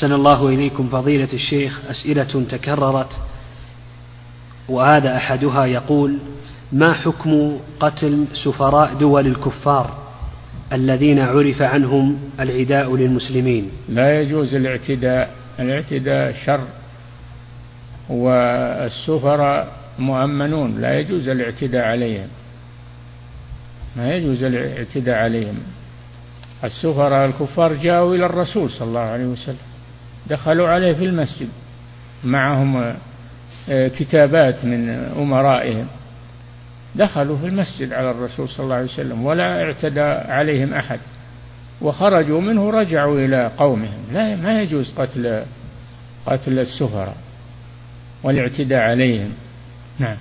أحسن الله إليكم فضيلة الشيخ أسئلة تكررت وهذا أحدها يقول ما حكم قتل سفراء دول الكفار الذين عرف عنهم العداء للمسلمين؟ لا يجوز الاعتداء الاعتداء شر والسفراء مؤمنون لا يجوز الاعتداء عليهم ما يجوز الاعتداء عليهم. السفراء الكفار جاءوا إلى الرسول صلى الله عليه وسلم. دخلوا عليه في المسجد. معهم آه، كتابات من أمرائهم. دخلوا في المسجد على الرسول صلى الله عليه وسلم ولا اعتدى عليهم أحد. وخرجوا منه رجعوا إلى قومهم. لا ما يجوز قتل قتل السفراء والاعتداء عليهم. نعم.